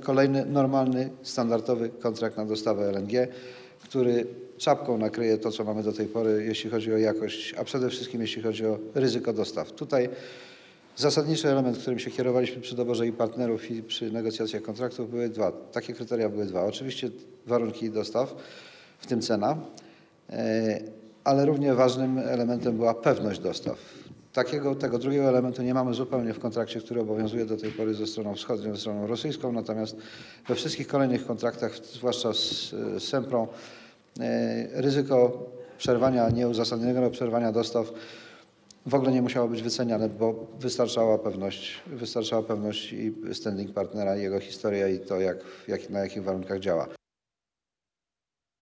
Kolejny normalny, standardowy kontrakt na dostawę LNG, który czapką nakryje to, co mamy do tej pory, jeśli chodzi o jakość, a przede wszystkim jeśli chodzi o ryzyko dostaw. Tutaj zasadniczy element, którym się kierowaliśmy przy doborze i partnerów i przy negocjacjach kontraktów były dwa. Takie kryteria były dwa. Oczywiście warunki dostaw, w tym cena, e, ale równie ważnym elementem była pewność dostaw. Takiego, tego drugiego elementu nie mamy zupełnie w kontrakcie, który obowiązuje do tej pory ze stroną wschodnią, ze stroną rosyjską, natomiast we wszystkich kolejnych kontraktach, zwłaszcza z, z Semprą, e, ryzyko przerwania, nieuzasadnionego przerwania dostaw w ogóle nie musiało być wyceniane, bo wystarczała pewność, wystarczała pewność i standing partnera, i jego historia i to, jak, jak, na jakich warunkach działa.